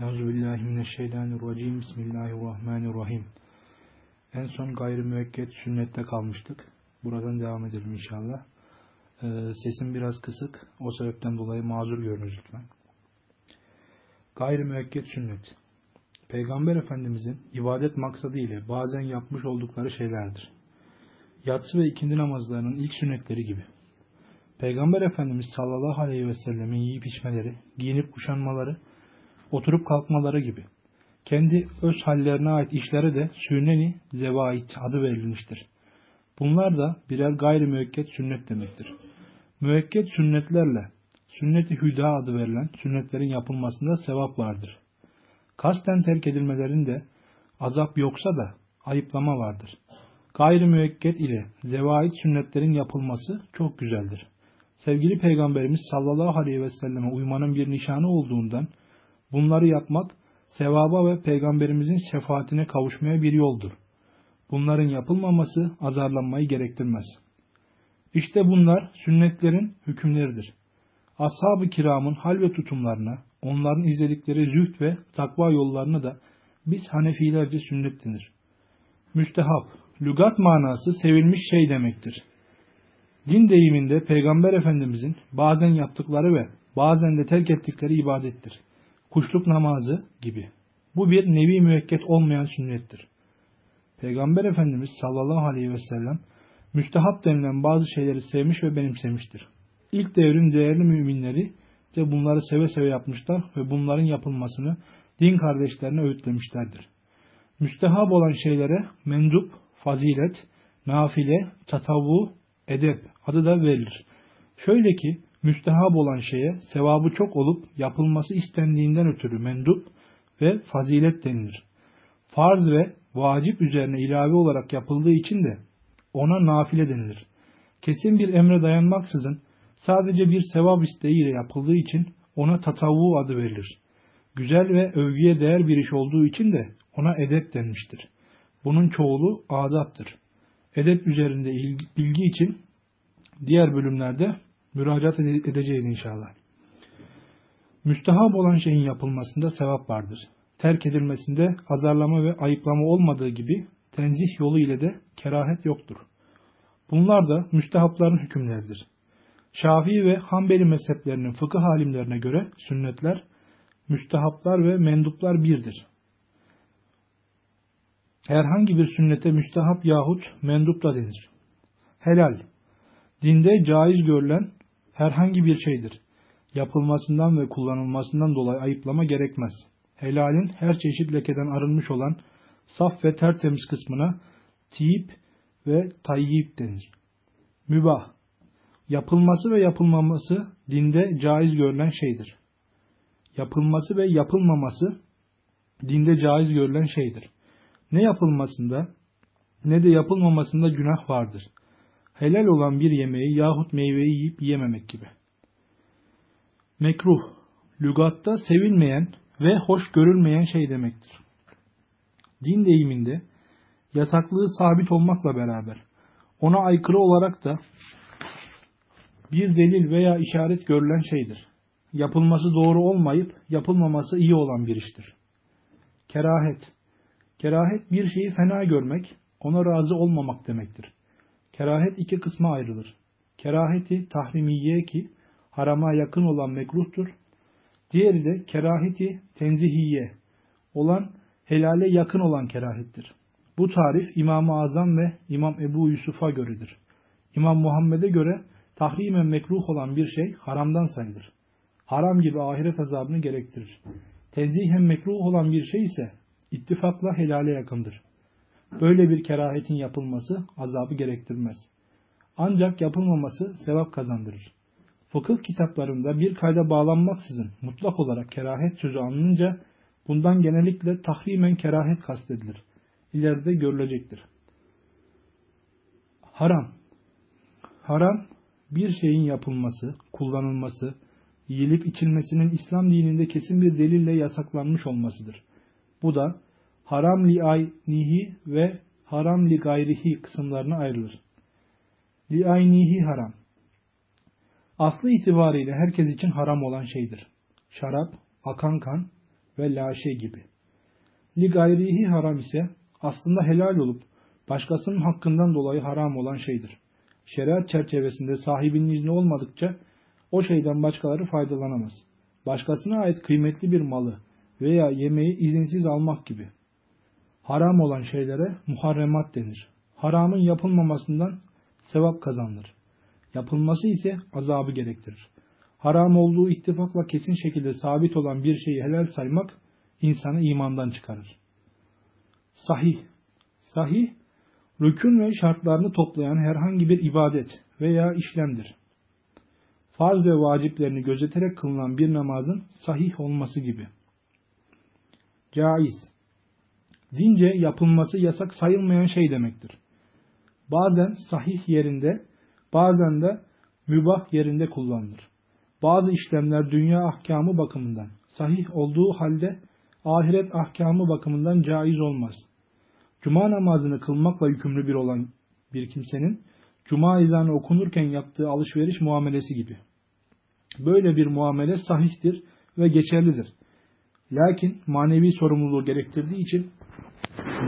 Euzubillahimineşşeytanirracim. Bismillahirrahmanirrahim. En son gayrimüekket sünnette kalmıştık. Buradan devam edelim inşallah. Ee, sesim biraz kısık. O sebepten dolayı mazur görünüz lütfen. Gayrimüekket sünnet. Peygamber Efendimizin ibadet maksadı ile bazen yapmış oldukları şeylerdir. Yatsı ve ikindi namazlarının ilk sünnetleri gibi. Peygamber Efendimiz sallallahu aleyhi ve sellemin yiyip içmeleri, giyinip kuşanmaları, oturup kalkmaları gibi. Kendi öz hallerine ait işlere de sünneni zevait adı verilmiştir. Bunlar da birer gayri müekket sünnet demektir. Müekket sünnetlerle sünnet-i hüda adı verilen sünnetlerin yapılmasında sevap vardır. Kasten terk edilmelerinde azap yoksa da ayıplama vardır. Gayri müekket ile zevait sünnetlerin yapılması çok güzeldir. Sevgili Peygamberimiz sallallahu aleyhi ve selleme uymanın bir nişanı olduğundan Bunları yapmak sevaba ve peygamberimizin şefaatine kavuşmaya bir yoldur. Bunların yapılmaması azarlanmayı gerektirmez. İşte bunlar sünnetlerin hükümleridir. Ashab-ı kiramın hal ve tutumlarına, onların izledikleri zühd ve takva yollarına da biz Hanefilerce sünnet denir. Müstehap, lügat manası sevilmiş şey demektir. Din deyiminde Peygamber Efendimizin bazen yaptıkları ve bazen de terk ettikleri ibadettir kuşluk namazı gibi. Bu bir nevi müekket olmayan sünnettir. Peygamber Efendimiz sallallahu aleyhi ve sellem müstehap denilen bazı şeyleri sevmiş ve benimsemiştir. İlk devrin değerli müminleri de bunları seve seve yapmışlar ve bunların yapılmasını din kardeşlerine öğütlemişlerdir. Müstehap olan şeylere mendup, fazilet, nafile, tatavu, edep adı da verilir. Şöyle ki müstehab olan şeye sevabı çok olup yapılması istendiğinden ötürü mendup ve fazilet denilir. Farz ve vacip üzerine ilave olarak yapıldığı için de ona nafile denilir. Kesin bir emre dayanmaksızın sadece bir sevap isteğiyle yapıldığı için ona tatavu adı verilir. Güzel ve övgüye değer bir iş olduğu için de ona edep denmiştir. Bunun çoğulu adaptır. Edep üzerinde bilgi için diğer bölümlerde müracaat edeceğiz inşallah. Müstehap olan şeyin yapılmasında sevap vardır. Terk edilmesinde azarlama ve ayıplama olmadığı gibi tenzih yolu ile de kerahet yoktur. Bunlar da müstehapların hükümleridir. Şafii ve Hanbeli mezheplerinin fıkıh halimlerine göre sünnetler, müstehaplar ve menduplar birdir. Herhangi bir sünnete müstehap yahut mendup da denir. Helal, dinde caiz görülen herhangi bir şeydir. Yapılmasından ve kullanılmasından dolayı ayıplama gerekmez. Helalin her çeşit lekeden arınmış olan saf ve tertemiz kısmına tiyip ve tayyip denir. Mübah Yapılması ve yapılmaması dinde caiz görülen şeydir. Yapılması ve yapılmaması dinde caiz görülen şeydir. Ne yapılmasında ne de yapılmamasında günah vardır helal olan bir yemeği yahut meyveyi yiyip yememek gibi. Mekruh, lügatta sevilmeyen ve hoş görülmeyen şey demektir. Din deyiminde yasaklığı sabit olmakla beraber ona aykırı olarak da bir delil veya işaret görülen şeydir. Yapılması doğru olmayıp yapılmaması iyi olan bir iştir. Kerahet. Kerahet bir şeyi fena görmek, ona razı olmamak demektir. Kerahet iki kısma ayrılır. Keraheti tahrimiye ki harama yakın olan mekruhtur. Diğeri de keraheti tenzihiye olan helale yakın olan kerahettir. Bu tarif İmam-ı Azam ve İmam Ebu Yusuf'a göredir. İmam Muhammed'e göre tahrimen mekruh olan bir şey haramdan sayılır. Haram gibi ahiret azabını gerektirir. Tenzihen mekruh olan bir şey ise ittifakla helale yakındır. Böyle bir kerahetin yapılması azabı gerektirmez. Ancak yapılmaması sevap kazandırır. Fıkıh kitaplarında bir kayda bağlanmaksızın mutlak olarak kerahet sözü anılınca bundan genellikle tahrimen kerahet kastedilir. İleride görülecektir. Haram Haram bir şeyin yapılması, kullanılması, yiyilip içilmesinin İslam dininde kesin bir delille yasaklanmış olmasıdır. Bu da haram li aynihi ve haram li gayrihi kısımlarına ayrılır. Li aynihi haram. Aslı itibariyle herkes için haram olan şeydir. Şarap, akan kan, ve laşe gibi. Li gayrihi haram ise aslında helal olup başkasının hakkından dolayı haram olan şeydir. Şeriat çerçevesinde sahibinin izni olmadıkça o şeyden başkaları faydalanamaz. Başkasına ait kıymetli bir malı veya yemeği izinsiz almak gibi. Haram olan şeylere muharremat denir. Haramın yapılmamasından sevap kazanılır. Yapılması ise azabı gerektirir. Haram olduğu ittifakla kesin şekilde sabit olan bir şeyi helal saymak insanı imandan çıkarır. Sahih Sahih, rükün ve şartlarını toplayan herhangi bir ibadet veya işlemdir. Farz ve vaciplerini gözeterek kılınan bir namazın sahih olması gibi. Caiz Dince yapılması yasak sayılmayan şey demektir. Bazen sahih yerinde, bazen de mübah yerinde kullanılır. Bazı işlemler dünya ahkamı bakımından sahih olduğu halde ahiret ahkamı bakımından caiz olmaz. Cuma namazını kılmakla yükümlü bir olan bir kimsenin cuma ezanı okunurken yaptığı alışveriş muamelesi gibi. Böyle bir muamele sahihtir ve geçerlidir. Lakin manevi sorumluluğu gerektirdiği için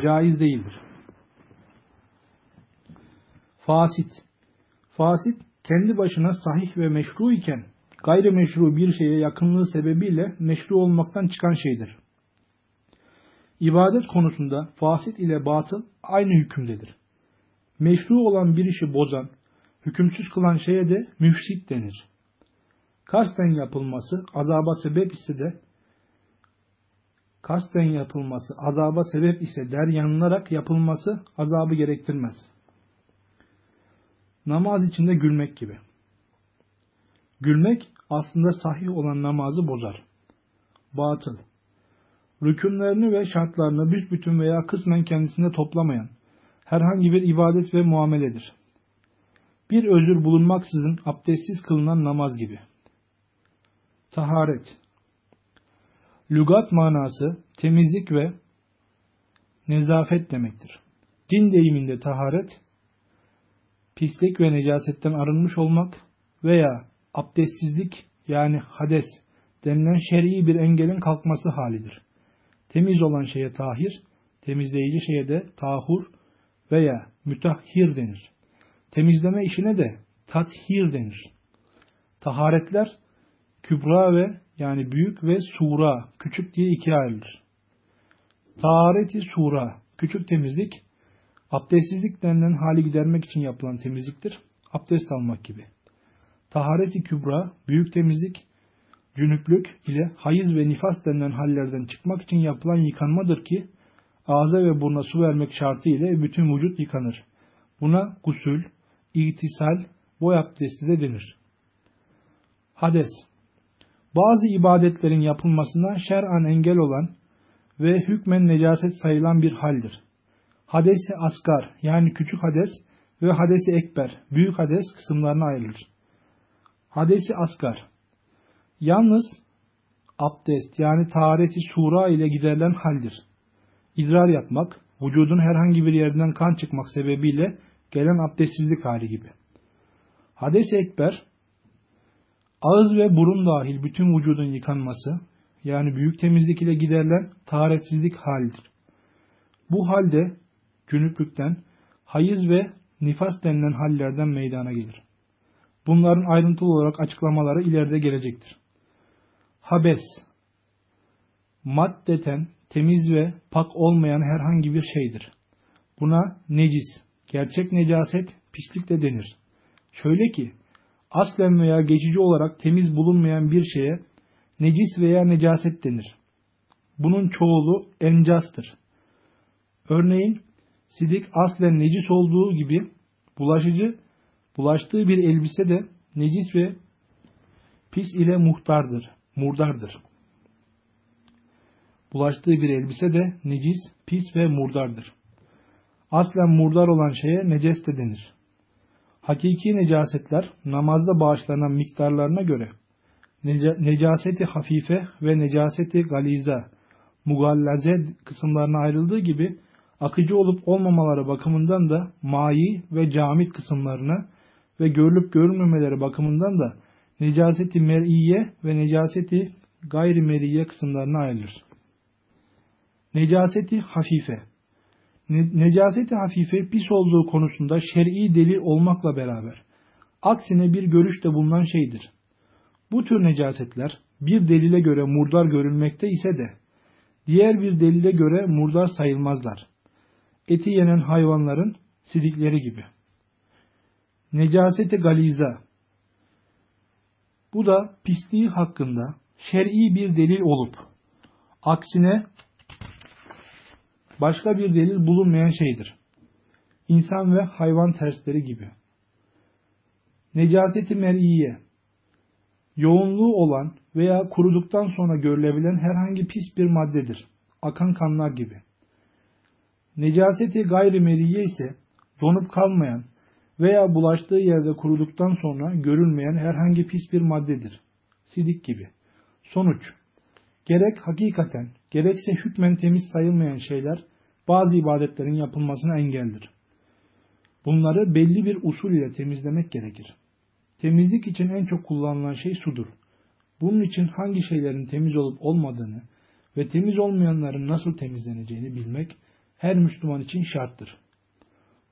caiz değildir. Fasit Fasit kendi başına sahih ve meşru iken gayrimeşru bir şeye yakınlığı sebebiyle meşru olmaktan çıkan şeydir. İbadet konusunda fasit ile batıl aynı hükümdedir. Meşru olan bir işi bozan, hükümsüz kılan şeye de müfsit denir. Kasten yapılması azaba sebep ise de kasten yapılması azaba sebep ise der yanılarak yapılması azabı gerektirmez. Namaz içinde gülmek gibi. Gülmek aslında sahih olan namazı bozar. Batıl rükünlerini ve şartlarını büsbütün veya kısmen kendisinde toplamayan herhangi bir ibadet ve muameledir. Bir özür bulunmaksızın abdestsiz kılınan namaz gibi. Taharet Lügat manası temizlik ve nezafet demektir. Din deyiminde taharet, pislik ve necasetten arınmış olmak veya abdestsizlik yani hades denilen şer'i bir engelin kalkması halidir. Temiz olan şeye tahir, temizleyici şeye de tahur veya mütahhir denir. Temizleme işine de tathir denir. Taharetler kübra ve yani büyük ve sura, küçük diye ikiye ayrılır. Tahareti sura, küçük temizlik, abdestsizlik denilen hali gidermek için yapılan temizliktir. Abdest almak gibi. Tahareti kübra, büyük temizlik, cünüplük ile hayız ve nifas denilen hallerden çıkmak için yapılan yıkanmadır ki ağza ve burna su vermek şartı ile bütün vücut yıkanır. Buna gusül, itisal, boy abdesti de denir. Hades Bazı ibadetlerin yapılmasına şer'an engel olan ve hükmen necaset sayılan bir haldir. Hadesi asgar yani küçük hades ve hadesi ekber büyük hades kısımlarına ayrılır. Hadesi asgar Yalnız abdest yani tahareti sura ile giderilen haldir. İdrar yapmak, vücudun herhangi bir yerinden kan çıkmak sebebiyle gelen abdestsizlik hali gibi. Hades-i Ekber, ağız ve burun dahil bütün vücudun yıkanması, yani büyük temizlik ile giderilen taharetsizlik halidir. Bu halde cünüplükten, hayız ve nifas denilen hallerden meydana gelir. Bunların ayrıntılı olarak açıklamaları ileride gelecektir. Habes Maddeten temiz ve pak olmayan herhangi bir şeydir. Buna necis, gerçek necaset, pislik de denir. Şöyle ki, aslen veya geçici olarak temiz bulunmayan bir şeye necis veya necaset denir. Bunun çoğulu encastır. Örneğin, sidik aslen necis olduğu gibi bulaşıcı, bulaştığı bir elbise de necis ve pis ile muhtardır murdardır. Bulaştığı bir elbise de necis, pis ve murdardır. Aslen murdar olan şeye neces de denir. Hakiki necasetler namazda bağışlanan miktarlarına göre necaseti hafife ve necaseti galiza, mugallaze kısımlarına ayrıldığı gibi akıcı olup olmamaları bakımından da mayi ve camit kısımlarına ve görülüp görülmemeleri bakımından da necaseti mer'iye ve necaseti gayri meriye kısımlarına ayrılır. Necaseti hafife. Ne, necaseti hafife pis olduğu konusunda şer'i delil olmakla beraber aksine bir görüşte bulunan şeydir. Bu tür necasetler bir delile göre murdar görülmekte ise de diğer bir delile göre murdar sayılmazlar. Eti yenen hayvanların sidikleri gibi. Necaseti galiza. Bu da pisliği hakkında şer'i bir delil olup aksine başka bir delil bulunmayan şeydir. İnsan ve hayvan tersleri gibi. Necaseti mer'iye yoğunluğu olan veya kuruduktan sonra görülebilen herhangi pis bir maddedir. Akan kanlar gibi. Necaseti gayrimeriye ise donup kalmayan veya bulaştığı yerde kuruduktan sonra görülmeyen herhangi pis bir maddedir. Sidik gibi. Sonuç. Gerek hakikaten, gerekse hükmen temiz sayılmayan şeyler bazı ibadetlerin yapılmasına engeldir. Bunları belli bir usul ile temizlemek gerekir. Temizlik için en çok kullanılan şey sudur. Bunun için hangi şeylerin temiz olup olmadığını ve temiz olmayanların nasıl temizleneceğini bilmek her Müslüman için şarttır.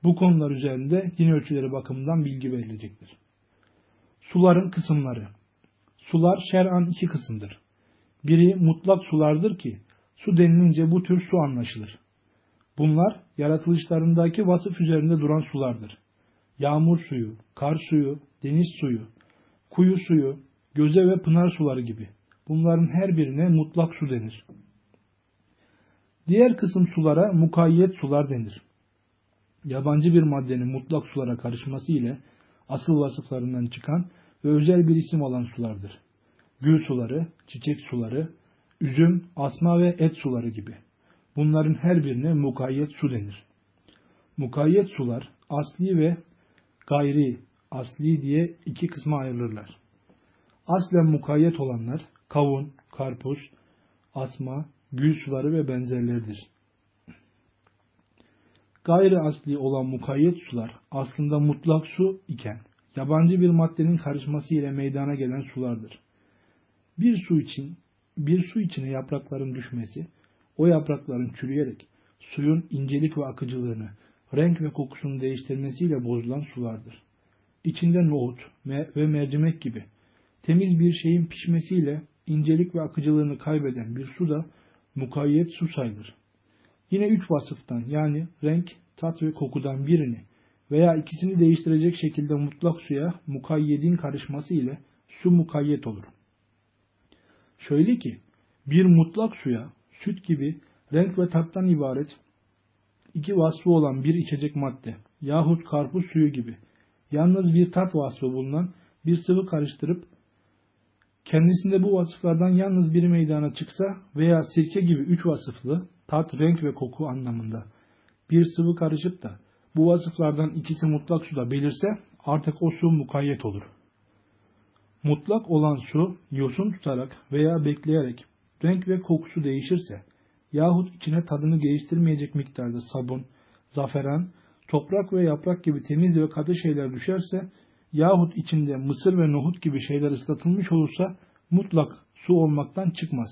Bu konular üzerinde din ölçüleri bakımından bilgi verilecektir. Suların kısımları Sular şer'an iki kısımdır. Biri mutlak sulardır ki su denilince bu tür su anlaşılır. Bunlar yaratılışlarındaki vasıf üzerinde duran sulardır. Yağmur suyu, kar suyu, deniz suyu, kuyu suyu, göze ve pınar suları gibi. Bunların her birine mutlak su denir. Diğer kısım sulara mukayyet sular denir. Yabancı bir maddenin mutlak sulara karışması ile asıl vasıflarından çıkan ve özel bir isim olan sulardır. Gül suları, çiçek suları, üzüm, asma ve et suları gibi. Bunların her birine mukayyet su denir. Mukayyet sular asli ve gayri asli diye iki kısma ayrılırlar. Aslen mukayyet olanlar kavun, karpuz, asma, gül suları ve benzerleridir. Gayri asli olan mukayyet sular aslında mutlak su iken yabancı bir maddenin karışması ile meydana gelen sulardır. Bir su için bir su içine yaprakların düşmesi, o yaprakların çürüyerek suyun incelik ve akıcılığını, renk ve kokusunu değiştirmesiyle bozulan sulardır. İçinde nohut ve mercimek gibi temiz bir şeyin pişmesiyle incelik ve akıcılığını kaybeden bir su da mukayyet su sayılır. Yine üç vasıftan yani renk, tat ve kokudan birini veya ikisini değiştirecek şekilde mutlak suya mukayyedin karışması ile su mukayyet olur. Şöyle ki bir mutlak suya süt gibi renk ve tattan ibaret iki vasfı olan bir içecek madde yahut karpuz suyu gibi yalnız bir tat vasfı bulunan bir sıvı karıştırıp kendisinde bu vasıflardan yalnız biri meydana çıksa veya sirke gibi üç vasıflı tat, renk ve koku anlamında bir sıvı karışıp da bu vasıflardan ikisi mutlak suda belirse artık o su mukayyet olur. Mutlak olan su yosun tutarak veya bekleyerek renk ve kokusu değişirse yahut içine tadını değiştirmeyecek miktarda sabun, zaferan, toprak ve yaprak gibi temiz ve katı şeyler düşerse yahut içinde mısır ve nohut gibi şeyler ıslatılmış olursa mutlak su olmaktan çıkmaz.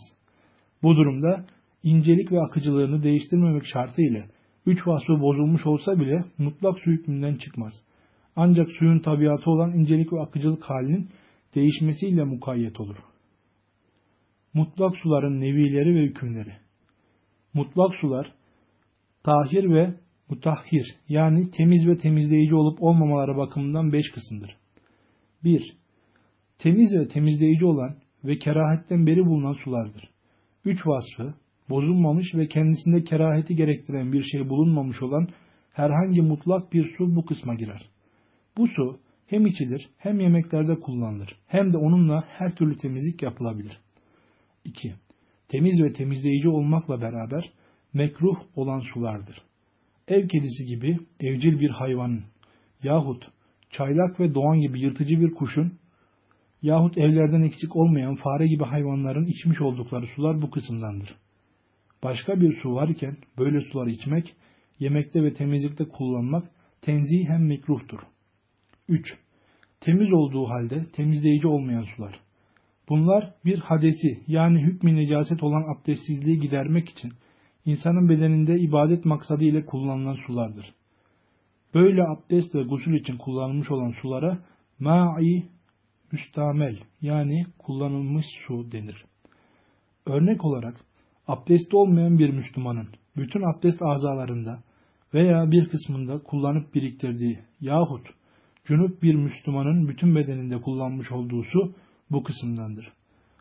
Bu durumda incelik ve akıcılığını değiştirmemek şartıyla üç vasfı bozulmuş olsa bile mutlak su hükmünden çıkmaz. Ancak suyun tabiatı olan incelik ve akıcılık halinin değişmesiyle mukayyet olur. Mutlak suların nevileri ve hükümleri Mutlak sular tahir ve mutahhir yani temiz ve temizleyici olup olmamaları bakımından beş kısımdır. 1. Temiz ve temizleyici olan ve kerahetten beri bulunan sulardır. Üç vasfı, bozulmamış ve kendisinde keraheti gerektiren bir şey bulunmamış olan herhangi mutlak bir su bu kısma girer. Bu su hem içilir hem yemeklerde kullanılır hem de onunla her türlü temizlik yapılabilir. 2. Temiz ve temizleyici olmakla beraber mekruh olan sulardır. Ev kedisi gibi evcil bir hayvanın yahut çaylak ve doğan gibi yırtıcı bir kuşun yahut evlerden eksik olmayan fare gibi hayvanların içmiş oldukları sular bu kısımdandır. Başka bir su varken böyle suları içmek, yemekte ve temizlikte kullanmak tenzih hem mekruhtur. 3. Temiz olduğu halde temizleyici olmayan sular. Bunlar bir hadesi yani hükmü necaset olan abdestsizliği gidermek için insanın bedeninde ibadet maksadı ile kullanılan sulardır. Böyle abdest ve gusül için kullanılmış olan sulara ma'i müstamel yani kullanılmış su denir. Örnek olarak abdesti olmayan bir Müslümanın bütün abdest azalarında veya bir kısmında kullanıp biriktirdiği yahut cünüp bir Müslümanın bütün bedeninde kullanmış olduğu su bu kısımdandır.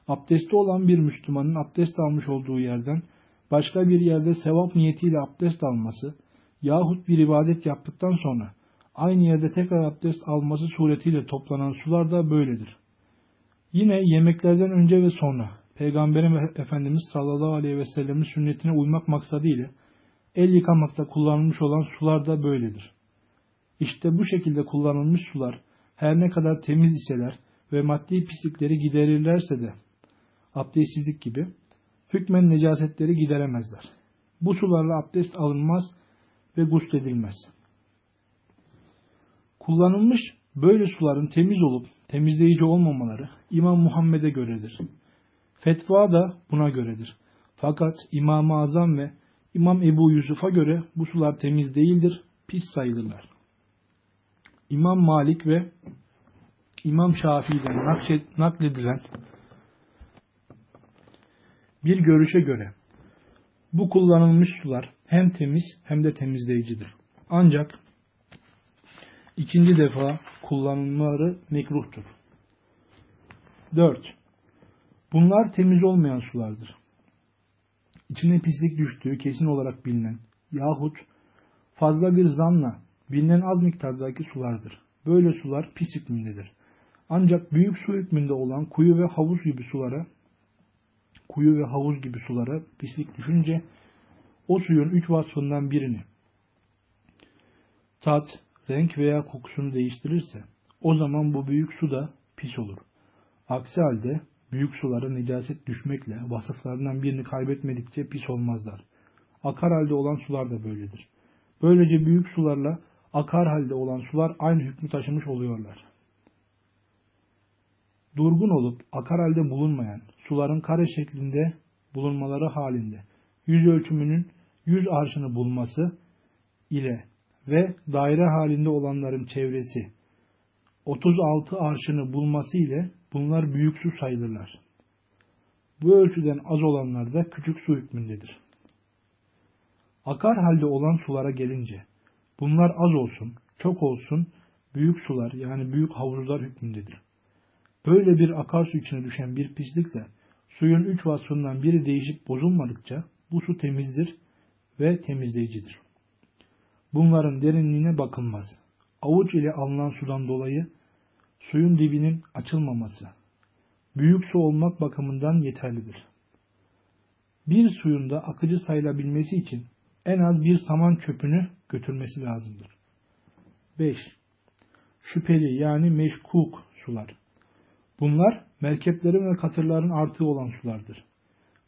Abdesti olan bir Müslümanın abdest almış olduğu yerden başka bir yerde sevap niyetiyle abdest alması yahut bir ibadet yaptıktan sonra aynı yerde tekrar abdest alması suretiyle toplanan sular da böyledir. Yine yemeklerden önce ve sonra Peygamberim Efendimiz sallallahu aleyhi ve sellemin sünnetine uymak maksadıyla el yıkamakta kullanılmış olan sular da böyledir. İşte bu şekilde kullanılmış sular her ne kadar temiz iseler ve maddi pislikleri giderirlerse de abdestsizlik gibi hükmen necasetleri gideremezler. Bu sularla abdest alınmaz ve gusledilmez. Kullanılmış böyle suların temiz olup temizleyici olmamaları İmam Muhammed'e göredir. Fetva da buna göredir. Fakat İmam-ı Azam ve İmam Ebu Yusuf'a göre bu sular temiz değildir, pis sayılırlar. İmam Malik ve İmam Şafii'den nakledilen bir görüşe göre bu kullanılmış sular hem temiz hem de temizleyicidir. Ancak ikinci defa kullanılmaları mekruhtur. 4. Bunlar temiz olmayan sulardır. İçine pislik düştüğü kesin olarak bilinen yahut fazla bir zanla bilinen az miktardaki sulardır. Böyle sular pis hükmündedir. Ancak büyük su hükmünde olan kuyu ve havuz gibi sulara kuyu ve havuz gibi sulara pislik düşünce o suyun üç vasfından birini tat, renk veya kokusunu değiştirirse o zaman bu büyük su da pis olur. Aksi halde büyük sulara necaset düşmekle vasıflarından birini kaybetmedikçe pis olmazlar. Akar halde olan sular da böyledir. Böylece büyük sularla akar halde olan sular aynı hükmü taşımış oluyorlar. Durgun olup akar halde bulunmayan suların kare şeklinde bulunmaları halinde yüz ölçümünün yüz arşını bulması ile ve daire halinde olanların çevresi 36 arşını bulması ile bunlar büyük su sayılırlar. Bu ölçüden az olanlar da küçük su hükmündedir. Akar halde olan sulara gelince bunlar az olsun, çok olsun büyük sular yani büyük havuzlar hükmündedir. Böyle bir akarsu içine düşen bir pislikle suyun üç vasfından biri değişip bozulmadıkça bu su temizdir ve temizleyicidir. Bunların derinliğine bakılmaz. Avuç ile alınan sudan dolayı suyun dibinin açılmaması, büyük su olmak bakımından yeterlidir. Bir suyun da akıcı sayılabilmesi için en az bir saman çöpünü götürmesi lazımdır. 5. Şüpheli yani meşkuk sular. Bunlar merkeplerin ve katırların artığı olan sulardır.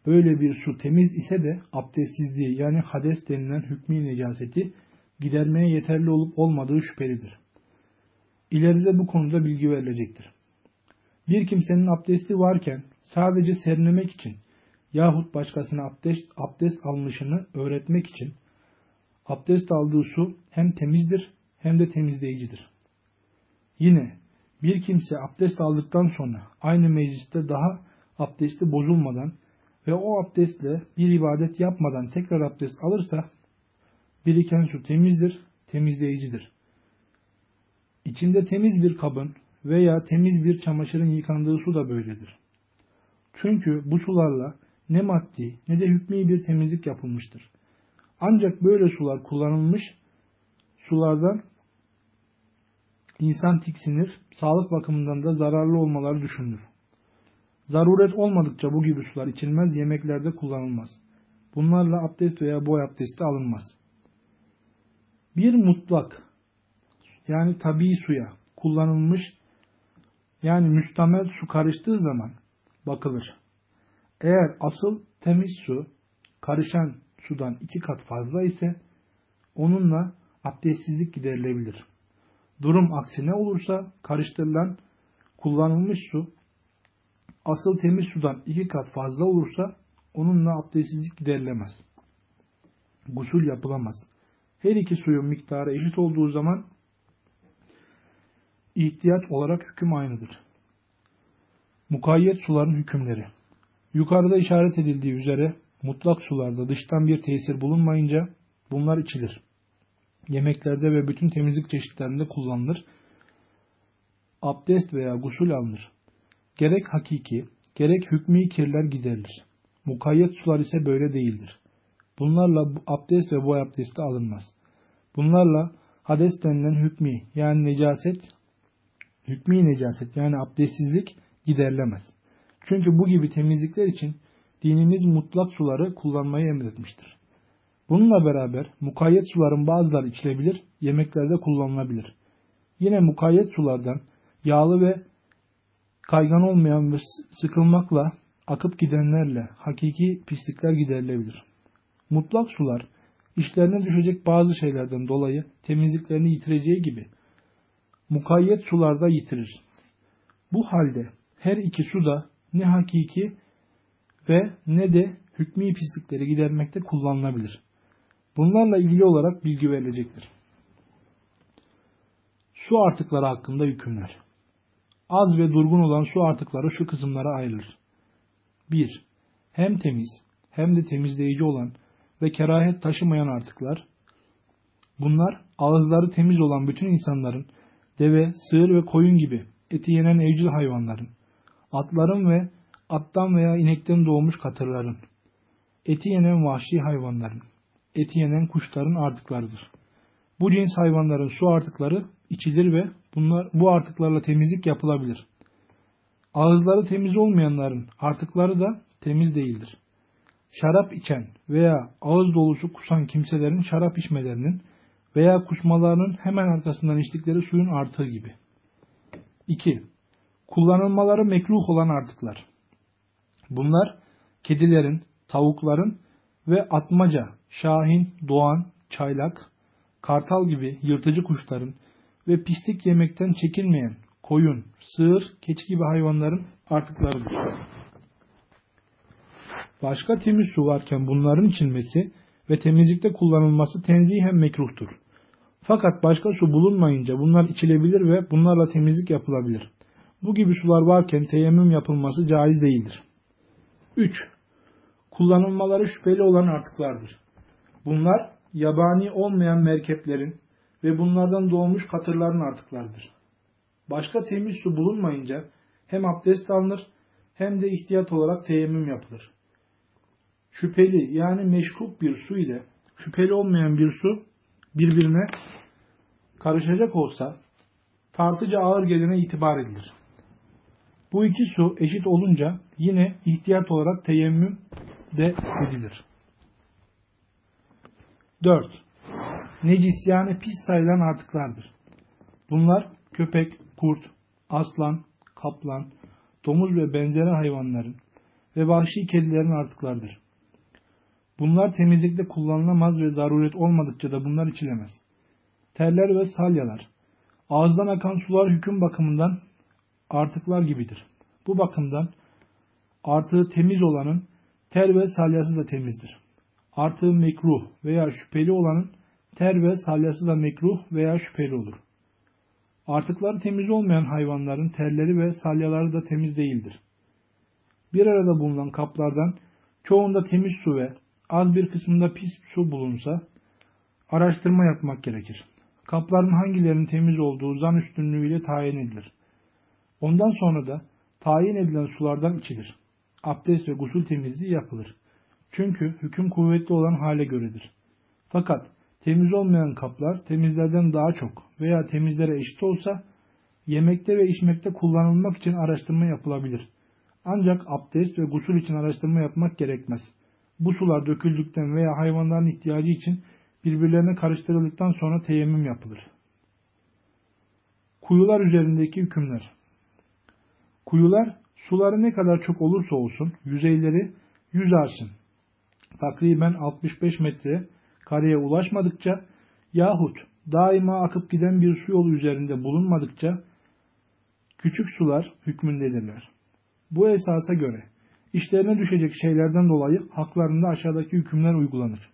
Böyle bir su temiz ise de abdestsizliği yani hades denilen hükmü necaseti gidermeye yeterli olup olmadığı şüphelidir. İleride bu konuda bilgi verilecektir. Bir kimsenin abdesti varken sadece serinlemek için yahut başkasına abdest, abdest almışını öğretmek için abdest aldığı su hem temizdir hem de temizleyicidir. Yine bir kimse abdest aldıktan sonra aynı mecliste daha abdesti bozulmadan ve o abdestle bir ibadet yapmadan tekrar abdest alırsa biriken su temizdir, temizleyicidir. İçinde temiz bir kabın veya temiz bir çamaşırın yıkandığı su da böyledir. Çünkü bu sularla ne maddi ne de hükmü bir temizlik yapılmıştır. Ancak böyle sular kullanılmış sulardan insan tiksinir, sağlık bakımından da zararlı olmaları düşünülür. Zaruret olmadıkça bu gibi sular içilmez, yemeklerde kullanılmaz. Bunlarla abdest veya boy abdesti alınmaz. Bir mutlak yani tabii suya kullanılmış yani müstamel su karıştığı zaman bakılır. Eğer asıl temiz su karışan sudan iki kat fazla ise onunla abdestsizlik giderilebilir. Durum aksine olursa karıştırılan kullanılmış su asıl temiz sudan iki kat fazla olursa onunla abdestsizlik giderilemez. gusül yapılamaz. Her iki suyun miktarı eşit olduğu zaman ihtiyat olarak hüküm aynıdır. Mukayyet suların hükümleri Yukarıda işaret edildiği üzere mutlak sularda dıştan bir tesir bulunmayınca bunlar içilir. Yemeklerde ve bütün temizlik çeşitlerinde kullanılır. Abdest veya gusül alınır. Gerek hakiki, gerek hükmü kirler giderilir. Mukayyet sular ise böyle değildir. Bunlarla abdest ve boy abdesti alınmaz. Bunlarla hades denilen hükmü yani necaset, hükmü necaset yani abdestsizlik giderilemez. Çünkü bu gibi temizlikler için dinimiz mutlak suları kullanmayı emretmiştir. Bununla beraber mukayyet suların bazıları içilebilir, yemeklerde kullanılabilir. Yine mukayyet sulardan yağlı ve kaygan olmayan ve sıkılmakla akıp gidenlerle hakiki pislikler giderilebilir. Mutlak sular işlerine düşecek bazı şeylerden dolayı temizliklerini yitireceği gibi mukayyet sularda yitirir. Bu halde her iki su da ne hakiki ve ne de hükmü pislikleri gidermekte kullanılabilir. Bunlarla ilgili olarak bilgi verilecektir. Su artıkları hakkında hükümler. Az ve durgun olan su artıkları şu kısımlara ayrılır. 1. Hem temiz hem de temizleyici olan ve kerahet taşımayan artıklar. Bunlar ağızları temiz olan bütün insanların, deve, sığır ve koyun gibi eti yenen evcil hayvanların, atların ve attan veya inekten doğmuş katırların, eti yenen vahşi hayvanların, eti yenen kuşların artıklarıdır. Bu cins hayvanların su artıkları içilir ve bunlar bu artıklarla temizlik yapılabilir. Ağızları temiz olmayanların artıkları da temiz değildir. Şarap içen veya ağız dolusu kusan kimselerin şarap içmelerinin veya kusmalarının hemen arkasından içtikleri suyun artığı gibi. 2. Kullanılmaları mekruh olan artıklar. Bunlar kedilerin, tavukların ve atmaca, şahin, doğan, çaylak, kartal gibi yırtıcı kuşların ve pislik yemekten çekinmeyen koyun, sığır, keçi gibi hayvanların artıklarıdır. Başka temiz su varken bunların içilmesi ve temizlikte kullanılması tenzihen mekruhtur. Fakat başka su bulunmayınca bunlar içilebilir ve bunlarla temizlik yapılabilir. Bu gibi sular varken teyemmüm yapılması caiz değildir. 3. Kullanılmaları şüpheli olan artıklardır. Bunlar yabani olmayan merkeplerin ve bunlardan doğmuş katırların artıklardır. Başka temiz su bulunmayınca hem abdest alınır hem de ihtiyat olarak teyemmüm yapılır. Şüpheli yani meşkuk bir su ile şüpheli olmayan bir su birbirine karışacak olsa tartıcı ağır gelene itibar edilir. Bu iki su eşit olunca yine ihtiyat olarak teyemmüm de edilir. 4. Necis yani pis sayılan artıklardır. Bunlar köpek, kurt, aslan, kaplan, domuz ve benzeri hayvanların ve vahşi kedilerin artıklardır. Bunlar temizlikte kullanılamaz ve zaruret olmadıkça da bunlar içilemez. Terler ve salyalar. Ağızdan akan sular hüküm bakımından artıklar gibidir. Bu bakımdan artığı temiz olanın ter ve salyası da temizdir. Artığı mekruh veya şüpheli olanın ter ve salyası da mekruh veya şüpheli olur. Artıkları temiz olmayan hayvanların terleri ve salyaları da temiz değildir. Bir arada bulunan kaplardan çoğunda temiz su ve az bir kısmında pis su bulunsa araştırma yapmak gerekir. Kapların hangilerinin temiz olduğu zan üstünlüğüyle tayin edilir. Ondan sonra da tayin edilen sulardan içilir. Abdest ve gusül temizliği yapılır. Çünkü hüküm kuvvetli olan hale göredir. Fakat temiz olmayan kaplar temizlerden daha çok veya temizlere eşit olsa yemekte ve içmekte kullanılmak için araştırma yapılabilir. Ancak abdest ve gusül için araştırma yapmak gerekmez. Bu sular döküldükten veya hayvanların ihtiyacı için birbirlerine karıştırıldıktan sonra teyemmüm yapılır. Kuyular üzerindeki hükümler Kuyular suları ne kadar çok olursa olsun yüzeyleri yüz arşın takriben 65 metre kareye ulaşmadıkça yahut daima akıp giden bir su yolu üzerinde bulunmadıkça küçük sular hükmündedirler. Bu esasa göre işlerine düşecek şeylerden dolayı haklarında aşağıdaki hükümler uygulanır.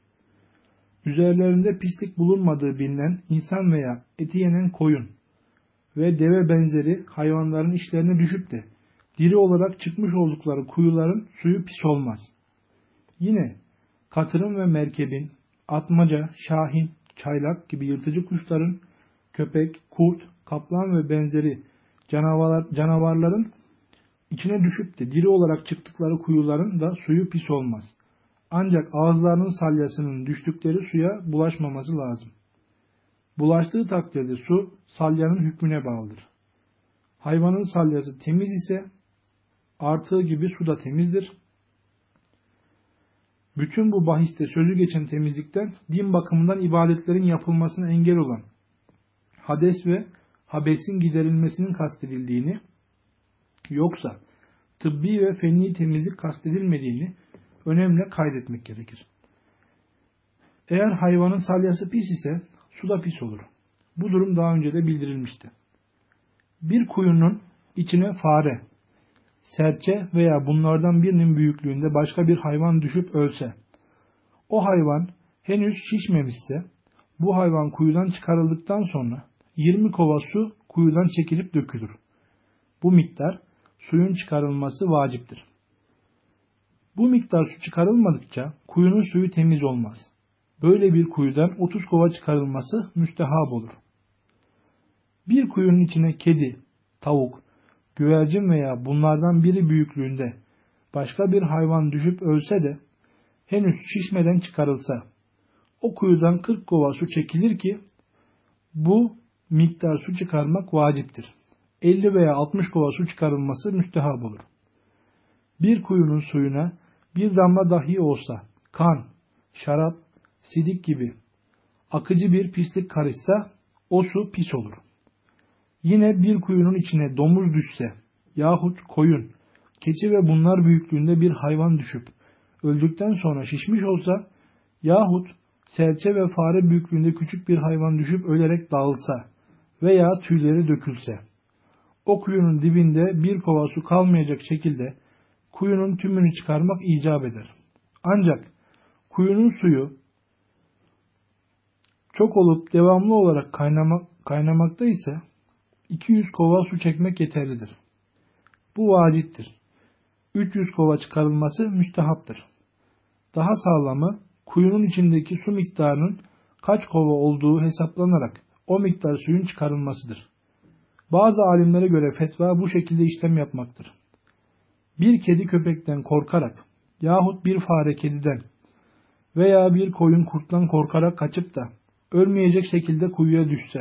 üzerlerinde pislik bulunmadığı bilinen insan veya eti yenen koyun ve deve benzeri hayvanların işlerine düşüp de diri olarak çıkmış oldukları kuyuların suyu pis olmaz. Yine katırın ve merkebin, atmaca, şahin, çaylak gibi yırtıcı kuşların, köpek, kurt, kaplan ve benzeri canavar, canavarların içine düşüp de diri olarak çıktıkları kuyuların da suyu pis olmaz. Ancak ağızlarının salyasının düştükleri suya bulaşmaması lazım. Bulaştığı takdirde su salyanın hükmüne bağlıdır. Hayvanın salyası temiz ise artığı gibi su da temizdir. Bütün bu bahiste sözü geçen temizlikten din bakımından ibadetlerin yapılmasına engel olan hades ve habesin giderilmesinin kastedildiğini yoksa tıbbi ve fenni temizlik kastedilmediğini önemli kaydetmek gerekir. Eğer hayvanın salyası pis ise su da pis olur. Bu durum daha önce de bildirilmişti. Bir kuyunun içine fare, serçe veya bunlardan birinin büyüklüğünde başka bir hayvan düşüp ölse, o hayvan henüz şişmemişse, bu hayvan kuyudan çıkarıldıktan sonra 20 kova su kuyudan çekilip dökülür. Bu miktar suyun çıkarılması vaciptir. Bu miktar su çıkarılmadıkça kuyunun suyu temiz olmaz. Böyle bir kuyudan 30 kova çıkarılması müstehab olur. Bir kuyunun içine kedi, tavuk, güvercin veya bunlardan biri büyüklüğünde başka bir hayvan düşüp ölse de henüz şişmeden çıkarılsa o kuyudan 40 kova su çekilir ki bu miktar su çıkarmak vaciptir. 50 veya 60 kova su çıkarılması müstehab olur. Bir kuyunun suyuna bir damla dahi olsa kan, şarap, sidik gibi akıcı bir pislik karışsa o su pis olur. Yine bir kuyunun içine domuz düşse yahut koyun, keçi ve bunlar büyüklüğünde bir hayvan düşüp öldükten sonra şişmiş olsa yahut serçe ve fare büyüklüğünde küçük bir hayvan düşüp ölerek dağılsa veya tüyleri dökülse o kuyunun dibinde bir kova su kalmayacak şekilde kuyunun tümünü çıkarmak icap eder. Ancak kuyunun suyu çok olup devamlı olarak kaynamak, kaynamakta ise 200 kova su çekmek yeterlidir. Bu vaciptir. 300 kova çıkarılması müstehaptır. Daha sağlamı kuyunun içindeki su miktarının kaç kova olduğu hesaplanarak o miktar suyun çıkarılmasıdır. Bazı alimlere göre fetva bu şekilde işlem yapmaktır. Bir kedi köpekten korkarak yahut bir fare kediden veya bir koyun kurttan korkarak kaçıp da ölmeyecek şekilde kuyuya düşse,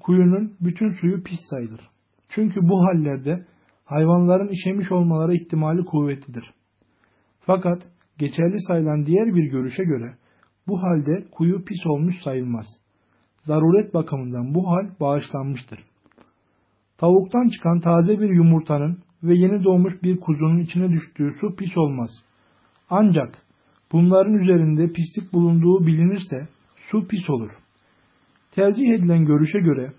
kuyunun bütün suyu pis sayılır. Çünkü bu hallerde hayvanların işemiş olmaları ihtimali kuvvetlidir. Fakat geçerli sayılan diğer bir görüşe göre bu halde kuyu pis olmuş sayılmaz. Zaruret bakımından bu hal bağışlanmıştır. Tavuktan çıkan taze bir yumurtanın ve yeni doğmuş bir kuzunun içine düştüğü su pis olmaz. Ancak bunların üzerinde pislik bulunduğu bilinirse su pis olur. Tercih edilen görüşe göre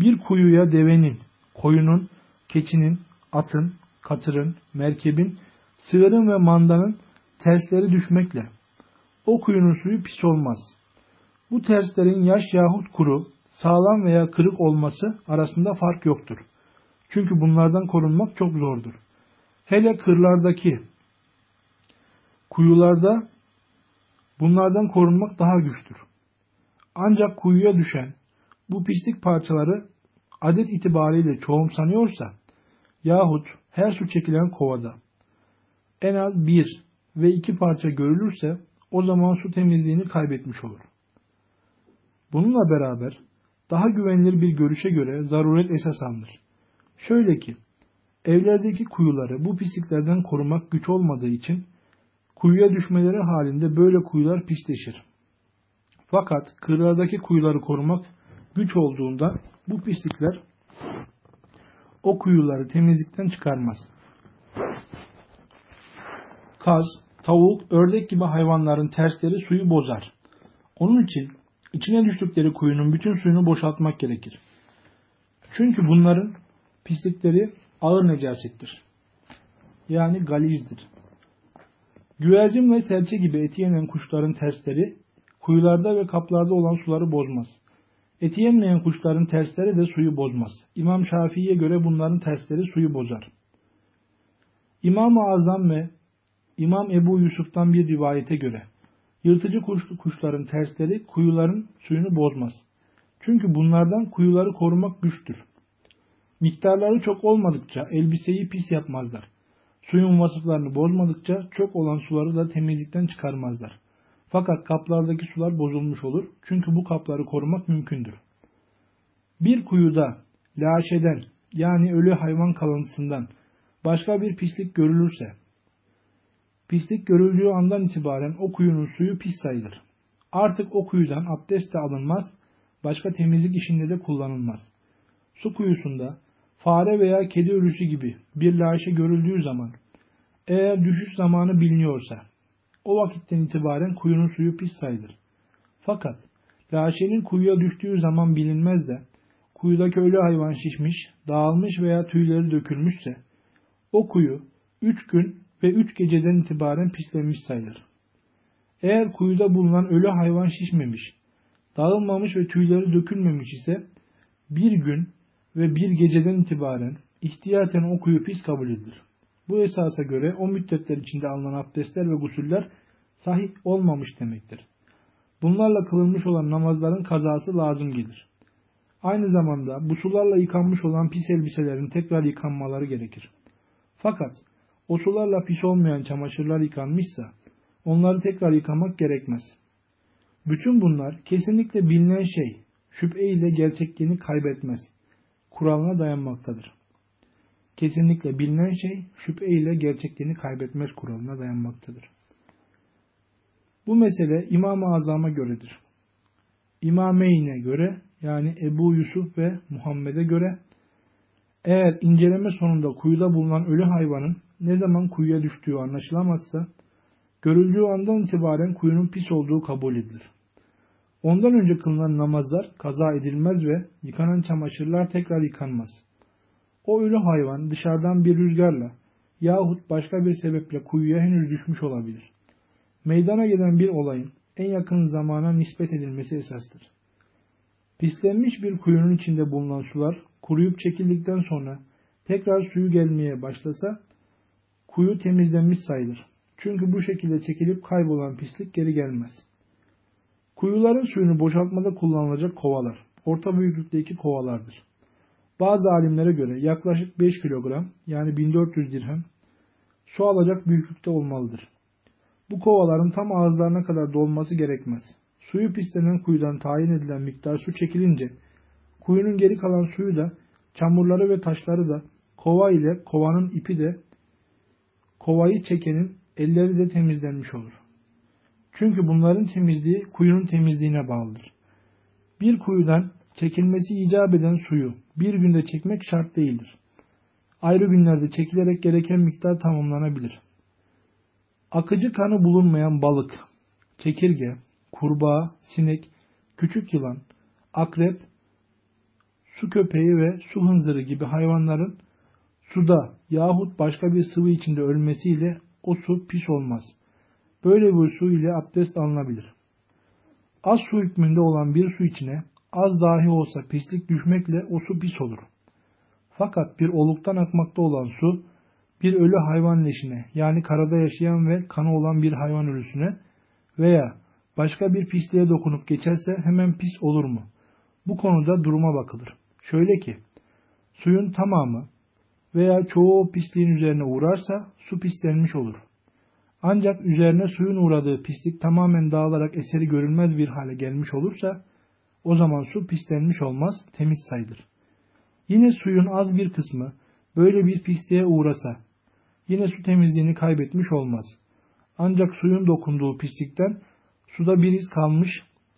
bir kuyuya devenin, koyunun, keçinin, atın, katırın, merkebin, sığırın ve mandanın tersleri düşmekle o kuyunun suyu pis olmaz. Bu terslerin yaş yahut kuru, sağlam veya kırık olması arasında fark yoktur. Çünkü bunlardan korunmak çok zordur. Hele kırlardaki kuyularda bunlardan korunmak daha güçtür. Ancak kuyuya düşen bu pislik parçaları adet itibariyle çoğumsanıyorsa yahut her su çekilen kovada en az bir ve iki parça görülürse o zaman su temizliğini kaybetmiş olur. Bununla beraber daha güvenilir bir görüşe göre zaruret esas alınır. Şöyle ki, evlerdeki kuyuları bu pisliklerden korumak güç olmadığı için kuyuya düşmeleri halinde böyle kuyular pisleşir. Fakat kırlardaki kuyuları korumak güç olduğunda bu pislikler o kuyuları temizlikten çıkarmaz. Kaz, tavuk, ördek gibi hayvanların tersleri suyu bozar. Onun için içine düştükleri kuyunun bütün suyunu boşaltmak gerekir. Çünkü bunların pislikleri ağır necasettir. Yani galijdir. Güvercin ve serçe gibi eti yenen kuşların tersleri kuyularda ve kaplarda olan suları bozmaz. Eti yenmeyen kuşların tersleri de suyu bozmaz. İmam Şafii'ye göre bunların tersleri suyu bozar. İmam-ı Azam ve İmam Ebu Yusuf'tan bir rivayete göre yırtıcı kuşların tersleri kuyuların suyunu bozmaz. Çünkü bunlardan kuyuları korumak güçtür. Miktarları çok olmadıkça elbiseyi pis yapmazlar. Suyun vasıflarını bozmadıkça çok olan suları da temizlikten çıkarmazlar. Fakat kaplardaki sular bozulmuş olur. Çünkü bu kapları korumak mümkündür. Bir kuyuda laşeden yani ölü hayvan kalıntısından başka bir pislik görülürse, pislik görüldüğü andan itibaren o kuyunun suyu pis sayılır. Artık o kuyudan abdest de alınmaz, başka temizlik işinde de kullanılmaz. Su kuyusunda fare veya kedi ölüsü gibi bir laşe görüldüğü zaman, eğer düşüş zamanı biliniyorsa, o vakitten itibaren kuyunun suyu pis sayılır. Fakat laşenin kuyuya düştüğü zaman bilinmez de, kuyudaki ölü hayvan şişmiş, dağılmış veya tüyleri dökülmüşse, o kuyu üç gün ve üç geceden itibaren pislenmiş sayılır. Eğer kuyuda bulunan ölü hayvan şişmemiş, dağılmamış ve tüyleri dökülmemiş ise bir gün ve bir geceden itibaren ihtiyaten o kuyu pis kabul edilir. Bu esasa göre o müddetler içinde alınan abdestler ve gusüller sahih olmamış demektir. Bunlarla kılınmış olan namazların kazası lazım gelir. Aynı zamanda bu sularla yıkanmış olan pis elbiselerin tekrar yıkanmaları gerekir. Fakat o sularla pis olmayan çamaşırlar yıkanmışsa onları tekrar yıkamak gerekmez. Bütün bunlar kesinlikle bilinen şey, şüphe ile gerçekliğini kaybetmez. Kuralına dayanmaktadır. Kesinlikle bilinen şey, şüphe ile gerçekliğini kaybetmez kuralına dayanmaktadır. Bu mesele İmam-ı Azam'a göredir. İmameyn'e göre yani Ebu Yusuf ve Muhammed'e göre eğer inceleme sonunda kuyuda bulunan ölü hayvanın ne zaman kuyuya düştüğü anlaşılamazsa, görüldüğü andan itibaren kuyunun pis olduğu kabul edilir. Ondan önce kılınan namazlar kaza edilmez ve yıkanan çamaşırlar tekrar yıkanmaz. O ölü hayvan dışarıdan bir rüzgarla yahut başka bir sebeple kuyuya henüz düşmüş olabilir. Meydana gelen bir olayın en yakın zamana nispet edilmesi esastır. Pislenmiş bir kuyunun içinde bulunan sular kuruyup çekildikten sonra tekrar suyu gelmeye başlasa kuyu temizlenmiş sayılır. Çünkü bu şekilde çekilip kaybolan pislik geri gelmez. Kuyuların suyunu boşaltmada kullanılacak kovalar, orta büyüklükteki kovalardır. Bazı alimlere göre yaklaşık 5 kilogram yani 1400 dirhem su alacak büyüklükte olmalıdır. Bu kovaların tam ağızlarına kadar dolması gerekmez. Suyu pislenen kuyudan tayin edilen miktar su çekilince kuyunun geri kalan suyu da çamurları ve taşları da kova ile kovanın ipi de kovayı çekenin elleri de temizlenmiş olur. Çünkü bunların temizliği kuyunun temizliğine bağlıdır. Bir kuyudan çekilmesi icap eden suyu bir günde çekmek şart değildir. Ayrı günlerde çekilerek gereken miktar tamamlanabilir. Akıcı kanı bulunmayan balık, çekirge, kurbağa, sinek, küçük yılan, akrep, su köpeği ve su hınzırı gibi hayvanların suda yahut başka bir sıvı içinde ölmesiyle o su pis olmaz. Böyle bir su ile abdest alınabilir. Az su hükmünde olan bir su içine az dahi olsa pislik düşmekle o su pis olur. Fakat bir oluktan akmakta olan su bir ölü hayvan leşine yani karada yaşayan ve kanı olan bir hayvan ölüsüne veya başka bir pisliğe dokunup geçerse hemen pis olur mu? Bu konuda duruma bakılır. Şöyle ki suyun tamamı veya çoğu pisliğin üzerine uğrarsa su pislenmiş olur. Ancak üzerine suyun uğradığı pislik tamamen dağılarak eseri görülmez bir hale gelmiş olursa o zaman su pislenmiş olmaz, temiz sayılır. Yine suyun az bir kısmı böyle bir pisliğe uğrasa yine su temizliğini kaybetmiş olmaz. Ancak suyun dokunduğu pislikten suda bir iz kalmış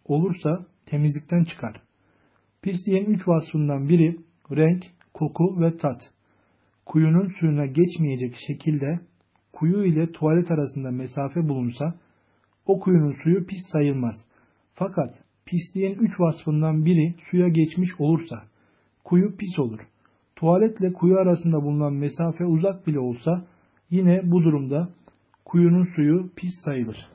olursa temizlikten çıkar. Pisliğin üç vasfından biri renk, koku ve tat. Kuyunun suyuna geçmeyecek şekilde kuyu ile tuvalet arasında mesafe bulunsa o kuyunun suyu pis sayılmaz. Fakat pisliğin üç vasfından biri suya geçmiş olursa kuyu pis olur. Tuvaletle kuyu arasında bulunan mesafe uzak bile olsa yine bu durumda kuyunun suyu pis sayılır.